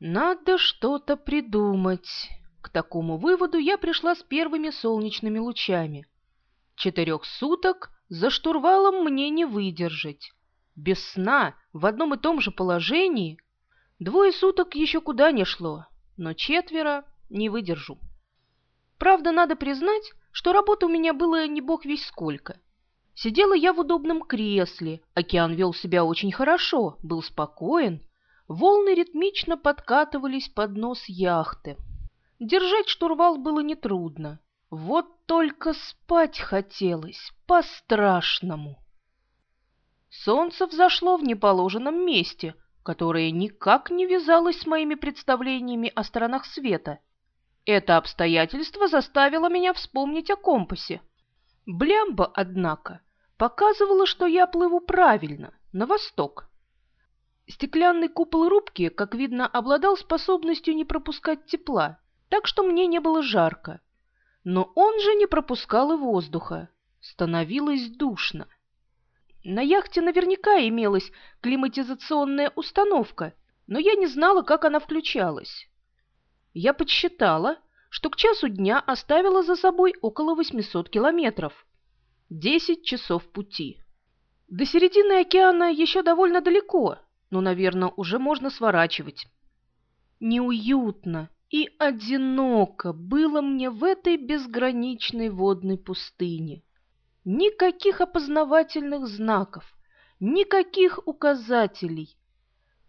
Надо что-то придумать. К такому выводу я пришла с первыми солнечными лучами. Четырех суток за штурвалом мне не выдержать. Без сна, в одном и том же положении. Двое суток еще куда не шло, но четверо не выдержу. Правда, надо признать, что работы у меня было не бог весь сколько. Сидела я в удобном кресле, океан вел себя очень хорошо, был спокоен, волны ритмично подкатывались под нос яхты. Держать штурвал было нетрудно, вот только спать хотелось по-страшному. Солнце взошло в неположенном месте, которое никак не вязалось с моими представлениями о сторонах света. Это обстоятельство заставило меня вспомнить о компасе. Блямба, однако, показывала, что я плыву правильно, на восток. Стеклянный купол рубки, как видно, обладал способностью не пропускать тепла, так что мне не было жарко. Но он же не пропускал и воздуха. Становилось душно. На яхте наверняка имелась климатизационная установка, но я не знала, как она включалась. Я подсчитала, что к часу дня оставила за собой около 800 километров. 10 часов пути. До середины океана еще довольно далеко, но, наверное, уже можно сворачивать. Неуютно и одиноко было мне в этой безграничной водной пустыне. Никаких опознавательных знаков, никаких указателей,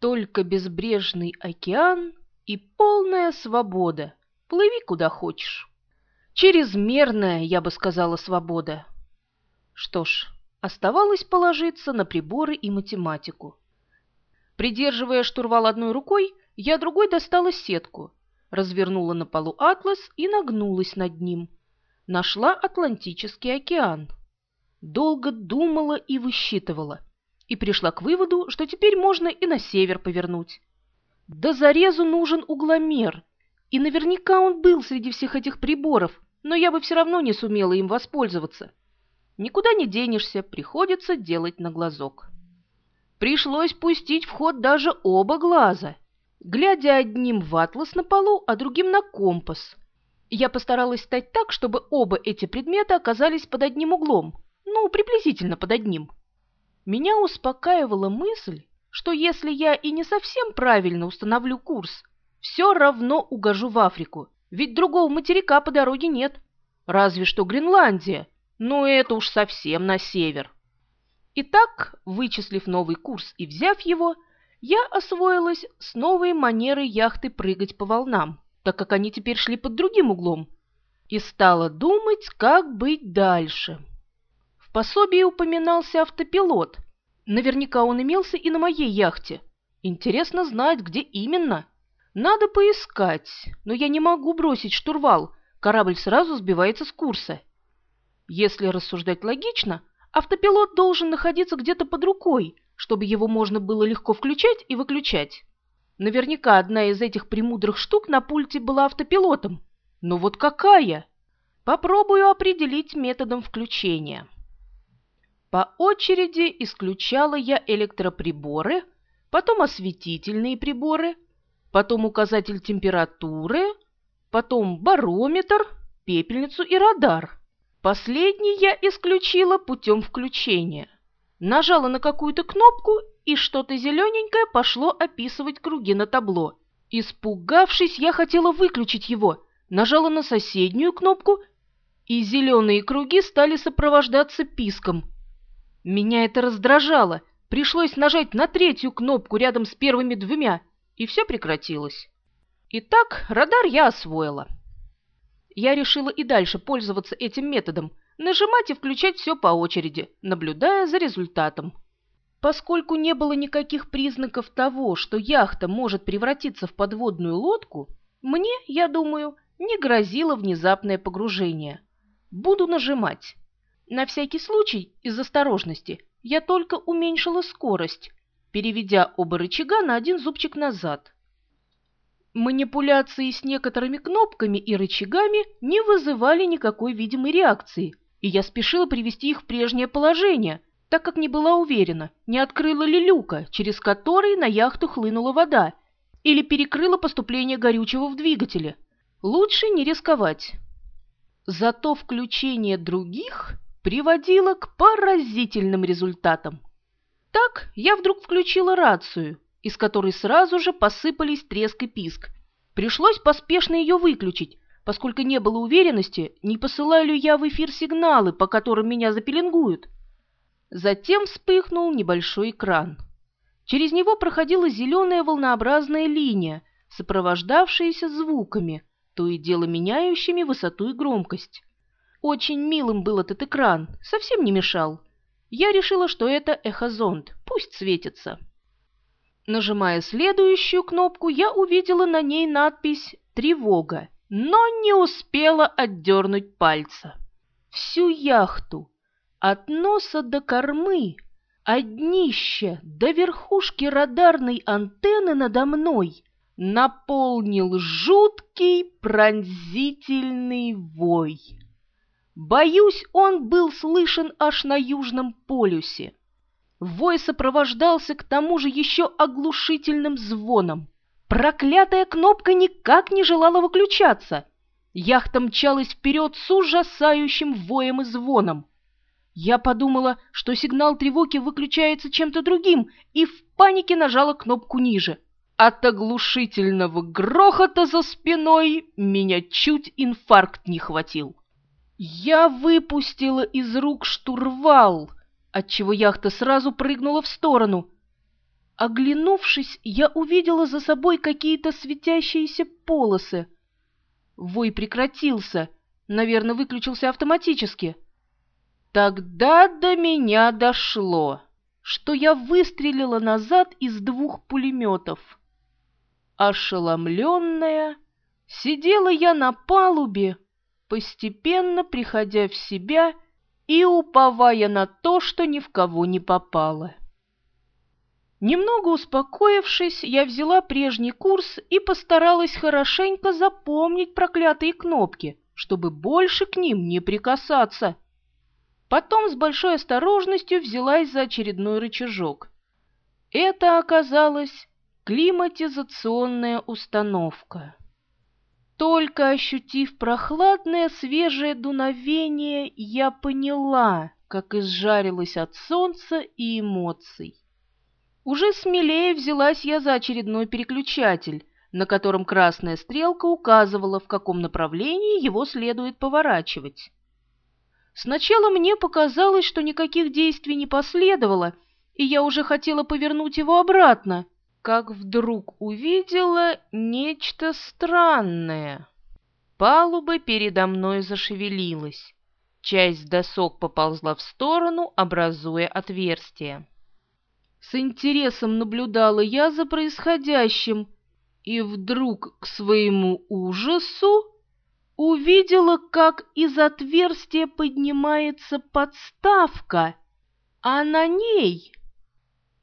только безбрежный океан и полная свобода. Плыви куда хочешь. Чрезмерная, я бы сказала, свобода. Что ж, оставалось положиться на приборы и математику. Придерживая штурвал одной рукой, я другой достала сетку, развернула на полу атлас и нагнулась над ним. Нашла Атлантический океан. Долго думала и высчитывала, и пришла к выводу, что теперь можно и на север повернуть. Да зарезу нужен угломер, и наверняка он был среди всех этих приборов, но я бы все равно не сумела им воспользоваться. Никуда не денешься, приходится делать на глазок. Пришлось пустить в ход даже оба глаза, глядя одним в атлас на полу, а другим на компас. Я постаралась стать так, чтобы оба эти предмета оказались под одним углом, ну, приблизительно под одним. Меня успокаивала мысль, что если я и не совсем правильно установлю курс, все равно угожу в Африку, ведь другого материка по дороге нет. Разве что Гренландия, но это уж совсем на север. Итак, вычислив новый курс и взяв его, я освоилась с новой манерой яхты прыгать по волнам, так как они теперь шли под другим углом, и стала думать, как быть дальше. В пособии упоминался автопилот. Наверняка он имелся и на моей яхте. Интересно знать, где именно. Надо поискать, но я не могу бросить штурвал, корабль сразу сбивается с курса. Если рассуждать логично, автопилот должен находиться где-то под рукой, чтобы его можно было легко включать и выключать. Наверняка одна из этих премудрых штук на пульте была автопилотом. Но вот какая? Попробую определить методом включения. По очереди исключала я электроприборы, потом осветительные приборы, потом указатель температуры, потом барометр, пепельницу и радар. Последний я исключила путем включения. Нажала на какую-то кнопку, и что-то зелененькое пошло описывать круги на табло. Испугавшись, я хотела выключить его, нажала на соседнюю кнопку, и зеленые круги стали сопровождаться писком. Меня это раздражало, пришлось нажать на третью кнопку рядом с первыми двумя, и все прекратилось. Итак, радар я освоила. Я решила и дальше пользоваться этим методом, нажимать и включать все по очереди, наблюдая за результатом. Поскольку не было никаких признаков того, что яхта может превратиться в подводную лодку, мне, я думаю, не грозило внезапное погружение. Буду нажимать. На всякий случай, из осторожности, я только уменьшила скорость, переведя оба рычага на один зубчик назад. Манипуляции с некоторыми кнопками и рычагами не вызывали никакой видимой реакции, и я спешила привести их в прежнее положение, так как не была уверена, не открыла ли люка, через который на яхту хлынула вода, или перекрыла поступление горючего в двигателе. Лучше не рисковать. Зато включение других приводило к поразительным результатам. Так я вдруг включила рацию, из которой сразу же посыпались треск и писк. Пришлось поспешно ее выключить, поскольку не было уверенности, не посылаю ли я в эфир сигналы, по которым меня запеленгуют. Затем вспыхнул небольшой экран. Через него проходила зеленая волнообразная линия, сопровождавшаяся звуками, то и дело меняющими высоту и громкость. Очень милым был этот экран, совсем не мешал. Я решила, что это эхозонд, пусть светится. Нажимая следующую кнопку, я увидела на ней надпись «Тревога», но не успела отдернуть пальца. Всю яхту, от носа до кормы, от днища до верхушки радарной антенны надо мной наполнил жуткий пронзительный вой. Боюсь, он был слышен аж на Южном полюсе. Вой сопровождался к тому же еще оглушительным звоном. Проклятая кнопка никак не желала выключаться. Яхта мчалась вперед с ужасающим воем и звоном. Я подумала, что сигнал тревоги выключается чем-то другим, и в панике нажала кнопку ниже. От оглушительного грохота за спиной меня чуть инфаркт не хватил. Я выпустила из рук штурвал, отчего яхта сразу прыгнула в сторону. Оглянувшись, я увидела за собой какие-то светящиеся полосы. Вой прекратился, наверное, выключился автоматически. Тогда до меня дошло, что я выстрелила назад из двух пулеметов. Ошеломленная, сидела я на палубе, постепенно приходя в себя и уповая на то, что ни в кого не попало. Немного успокоившись, я взяла прежний курс и постаралась хорошенько запомнить проклятые кнопки, чтобы больше к ним не прикасаться. Потом с большой осторожностью взялась за очередной рычажок. Это оказалась климатизационная установка. Только ощутив прохладное свежее дуновение, я поняла, как изжарилась от солнца и эмоций. Уже смелее взялась я за очередной переключатель, на котором красная стрелка указывала, в каком направлении его следует поворачивать. Сначала мне показалось, что никаких действий не последовало, и я уже хотела повернуть его обратно, как вдруг увидела нечто странное. Палуба передо мной зашевелилась. Часть досок поползла в сторону, образуя отверстие. С интересом наблюдала я за происходящим, и вдруг, к своему ужасу, увидела, как из отверстия поднимается подставка, а на ней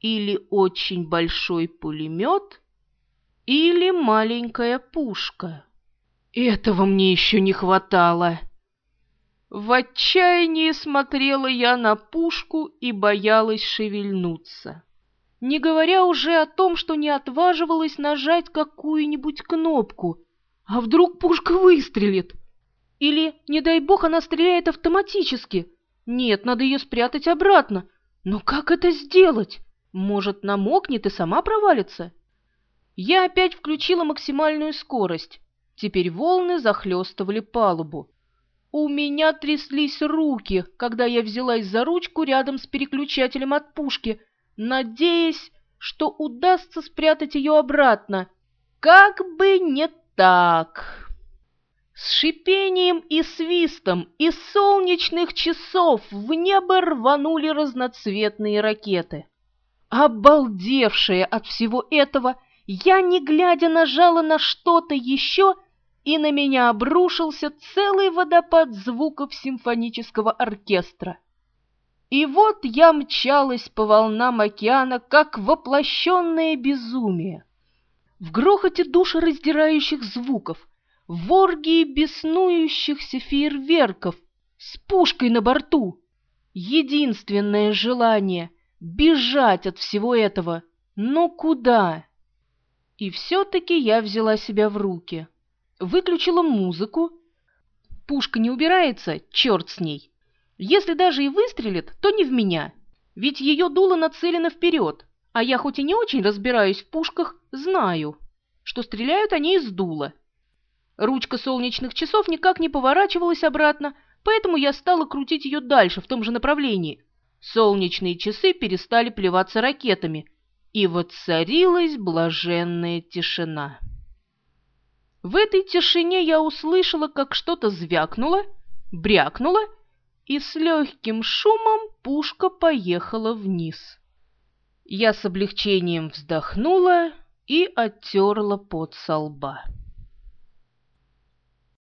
или очень большой пулемет, или маленькая пушка. Этого мне еще не хватало. В отчаянии смотрела я на пушку и боялась шевельнуться. Не говоря уже о том, что не отваживалась нажать какую-нибудь кнопку — а вдруг пушка выстрелит? Или, не дай бог, она стреляет автоматически? Нет, надо ее спрятать обратно. Но как это сделать? Может, намокнет и сама провалится? Я опять включила максимальную скорость. Теперь волны захлестывали палубу. У меня тряслись руки, когда я взялась за ручку рядом с переключателем от пушки, надеясь, что удастся спрятать ее обратно. Как бы не так. С шипением и свистом из солнечных часов в небо рванули разноцветные ракеты. Обалдевшая от всего этого, я, не глядя, нажала на что-то еще, и на меня обрушился целый водопад звуков симфонического оркестра. И вот я мчалась по волнам океана, как воплощенное безумие в грохоте душераздирающих звуков, в оргии беснующихся фейерверков, с пушкой на борту. Единственное желание — бежать от всего этого. Но куда? И все-таки я взяла себя в руки. Выключила музыку. Пушка не убирается, черт с ней. Если даже и выстрелит, то не в меня, ведь ее дуло нацелено вперед, а я хоть и не очень разбираюсь в пушках, знаю, что стреляют они из дула. Ручка солнечных часов никак не поворачивалась обратно, поэтому я стала крутить ее дальше в том же направлении. Солнечные часы перестали плеваться ракетами, и воцарилась блаженная тишина. В этой тишине я услышала, как что-то звякнуло, брякнуло, и с легким шумом пушка поехала вниз. Я с облегчением вздохнула и оттерла пот со лба.